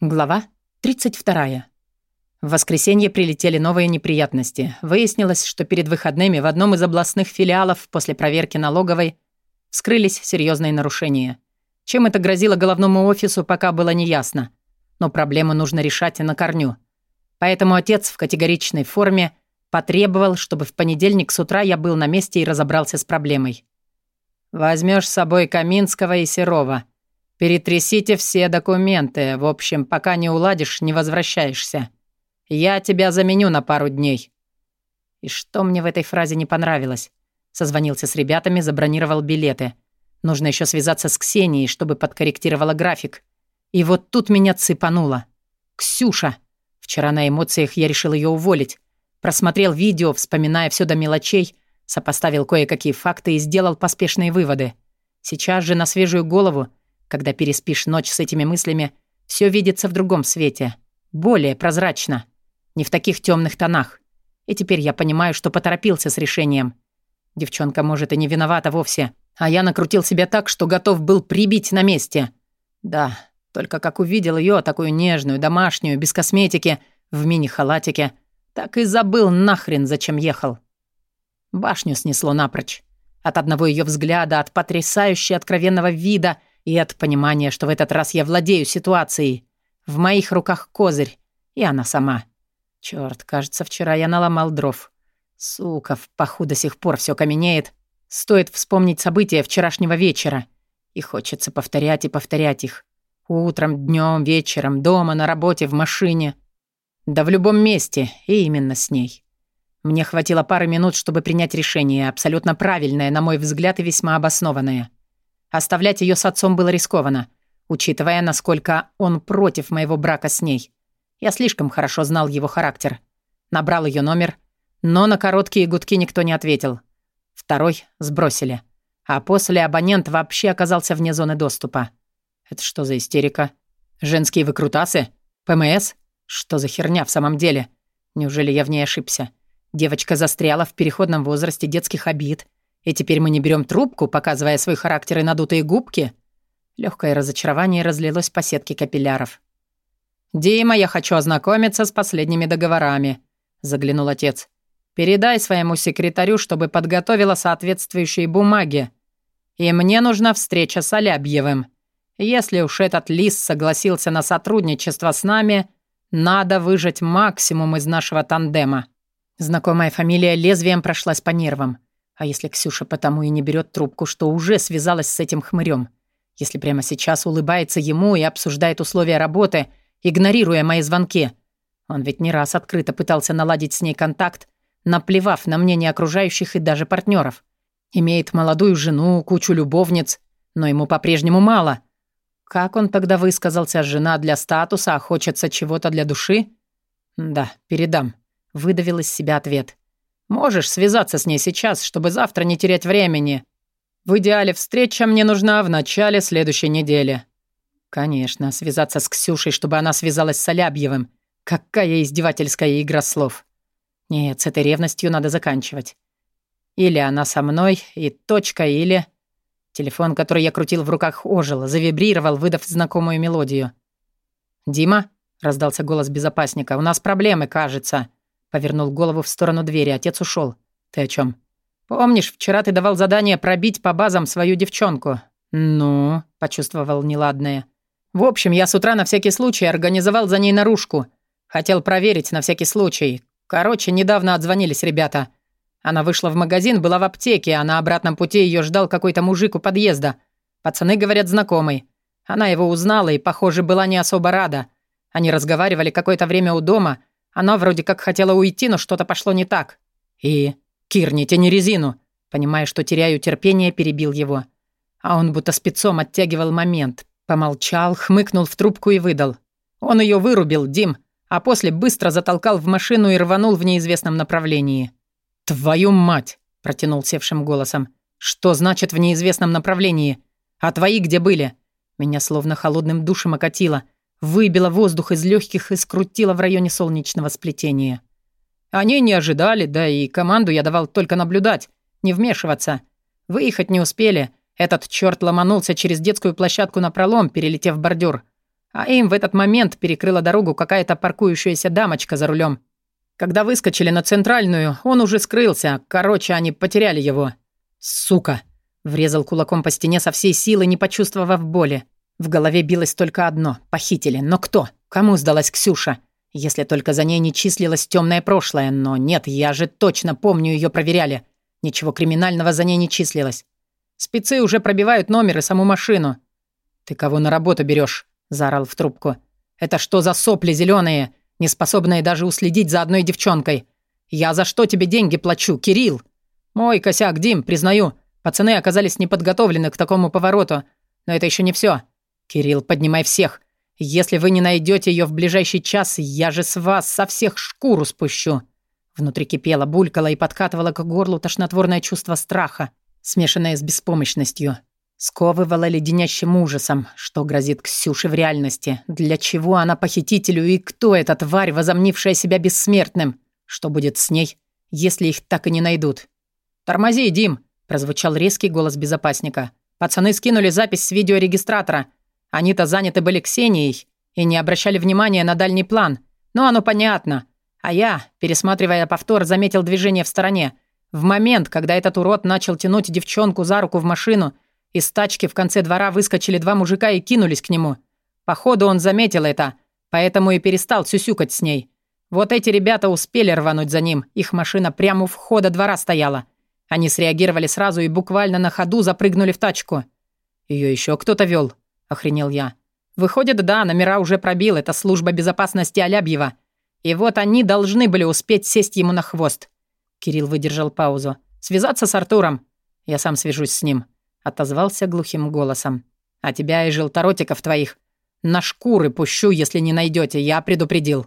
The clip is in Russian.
Глава 32. В воскресенье прилетели новые неприятности. Выяснилось, что перед выходными в одном из областных филиалов после проверки налоговой вскрылись серьезные нарушения. Чем это грозило головному офису, пока было неясно. Но проблему нужно решать на корню. Поэтому отец в категоричной форме потребовал, чтобы в понедельник с утра я был на месте и разобрался с проблемой. «Возьмешь с собой Каминского и Серова», Перетрясите все документы. В общем, пока не уладишь, не возвращаешься. Я тебя заменю на пару дней». И что мне в этой фразе не понравилось? Созвонился с ребятами, забронировал билеты. Нужно еще связаться с Ксенией, чтобы подкорректировала график. И вот тут меня цепануло. «Ксюша!» Вчера на эмоциях я решил ее уволить. Просмотрел видео, вспоминая все до мелочей, сопоставил кое-какие факты и сделал поспешные выводы. Сейчас же на свежую голову когда переспишь ночь с этими мыслями, все видится в другом свете. Более прозрачно. Не в таких темных тонах. И теперь я понимаю, что поторопился с решением. Девчонка, может, и не виновата вовсе. А я накрутил себя так, что готов был прибить на месте. Да, только как увидел ее, такую нежную, домашнюю, без косметики, в мини-халатике, так и забыл нахрен, зачем ехал. Башню снесло напрочь. От одного ее взгляда, от потрясающе откровенного вида — и от понимания, что в этот раз я владею ситуацией. В моих руках козырь. И она сама. Чёрт, кажется, вчера я наломал дров. Сука, в паху до сих пор всё каменеет. Стоит вспомнить события вчерашнего вечера. И хочется повторять и повторять их. Утром, днём, вечером, дома, на работе, в машине. Да в любом месте, и именно с ней. Мне хватило пары минут, чтобы принять решение, абсолютно правильное, на мой взгляд, и весьма обоснованное. Оставлять ее с отцом было рискованно, учитывая, насколько он против моего брака с ней. Я слишком хорошо знал его характер. Набрал ее номер, но на короткие гудки никто не ответил. Второй сбросили. А после абонент вообще оказался вне зоны доступа. Это что за истерика? Женские выкрутасы? ПМС? Что за херня в самом деле? Неужели я в ней ошибся? Девочка застряла в переходном возрасте детских обид и теперь мы не берем трубку, показывая свой характер и надутые губки?» Легкое разочарование разлилось по сетке капилляров. «Дима, я хочу ознакомиться с последними договорами», — заглянул отец. «Передай своему секретарю, чтобы подготовила соответствующие бумаги. И мне нужна встреча с Алябьевым. Если уж этот лис согласился на сотрудничество с нами, надо выжать максимум из нашего тандема». Знакомая фамилия лезвием прошлась по нервам. А если Ксюша потому и не берет трубку, что уже связалась с этим хмырем? Если прямо сейчас улыбается ему и обсуждает условия работы, игнорируя мои звонки? Он ведь не раз открыто пытался наладить с ней контакт, наплевав на мнение окружающих и даже партнеров. Имеет молодую жену, кучу любовниц, но ему по-прежнему мало. Как он тогда высказался, жена для статуса, а хочется чего-то для души? Да, передам. Выдавил из себя ответ. Можешь связаться с ней сейчас, чтобы завтра не терять времени. В идеале встреча мне нужна в начале следующей недели». «Конечно, связаться с Ксюшей, чтобы она связалась с Алябьевым. Какая издевательская игра слов. Нет, с этой ревностью надо заканчивать. Или она со мной, и точка, или...» Телефон, который я крутил в руках, ожил, завибрировал, выдав знакомую мелодию. «Дима?» — раздался голос безопасника. «У нас проблемы, кажется». Повернул голову в сторону двери, отец ушел. «Ты о чем? «Помнишь, вчера ты давал задание пробить по базам свою девчонку?» «Ну?» — почувствовал неладное. «В общем, я с утра на всякий случай организовал за ней наружку. Хотел проверить на всякий случай. Короче, недавно отзвонились ребята. Она вышла в магазин, была в аптеке, а на обратном пути ее ждал какой-то мужик у подъезда. Пацаны, говорят, знакомый. Она его узнала и, похоже, была не особо рада. Они разговаривали какое-то время у дома, она вроде как хотела уйти, но что-то пошло не так. И... «Кир, не тяни резину!» Понимая, что теряю терпение, перебил его. А он будто спецом оттягивал момент. Помолчал, хмыкнул в трубку и выдал. Он ее вырубил, Дим, а после быстро затолкал в машину и рванул в неизвестном направлении. «Твою мать!» – протянул севшим голосом. «Что значит в неизвестном направлении? А твои где были?» Меня словно холодным душем окатило – Выбила воздух из легких и скрутила в районе солнечного сплетения. Они не ожидали, да и команду я давал только наблюдать, не вмешиваться. Выехать не успели. Этот черт ломанулся через детскую площадку на пролом, перелетев бордюр. А им в этот момент перекрыла дорогу какая-то паркующаяся дамочка за рулем. Когда выскочили на центральную, он уже скрылся. Короче, они потеряли его. «Сука!» Врезал кулаком по стене со всей силы, не почувствовав боли. В голове билось только одно — похитили. Но кто? Кому сдалась Ксюша? Если только за ней не числилось темное прошлое. Но нет, я же точно помню, ее проверяли. Ничего криминального за ней не числилось. Спецы уже пробивают номер и саму машину. «Ты кого на работу берешь? заорал в трубку. «Это что за сопли зеленые, не способные даже уследить за одной девчонкой? Я за что тебе деньги плачу, Кирилл?» «Мой косяк, Дим, признаю. Пацаны оказались неподготовлены к такому повороту. Но это еще не все. Кирилл, поднимай всех. Если вы не найдете ее в ближайший час, я же с вас со всех шкуру спущу». Внутри кипело, булькало и подкатывало к горлу тошнотворное чувство страха, смешанное с беспомощностью. Сковывало леденящим ужасом, что грозит Ксюше в реальности, для чего она похитителю и кто эта тварь, возомнившая себя бессмертным. Что будет с ней, если их так и не найдут? «Тормози, Дим!» – прозвучал резкий голос безопасника. «Пацаны скинули запись с видеорегистратора. Они-то заняты были Ксенией и не обращали внимания на дальний план. Но оно понятно. А я, пересматривая повтор, заметил движение в стороне. В момент, когда этот урод начал тянуть девчонку за руку в машину, из тачки в конце двора выскочили два мужика и кинулись к нему. Походу, он заметил это, поэтому и перестал сюсюкать с ней. Вот эти ребята успели рвануть за ним, их машина прямо у входа двора стояла. Они среагировали сразу и буквально на ходу запрыгнули в тачку. Ее еще кто-то вел, охренел я. Выходит, да, номера уже пробил, это служба безопасности Алябьева. И вот они должны были успеть сесть ему на хвост. Кирилл выдержал паузу. «Связаться с Артуром. Я сам свяжусь с ним», — отозвался глухим голосом. «А тебя и желторотиков твоих на шкуры пущу, если не найдете, я предупредил».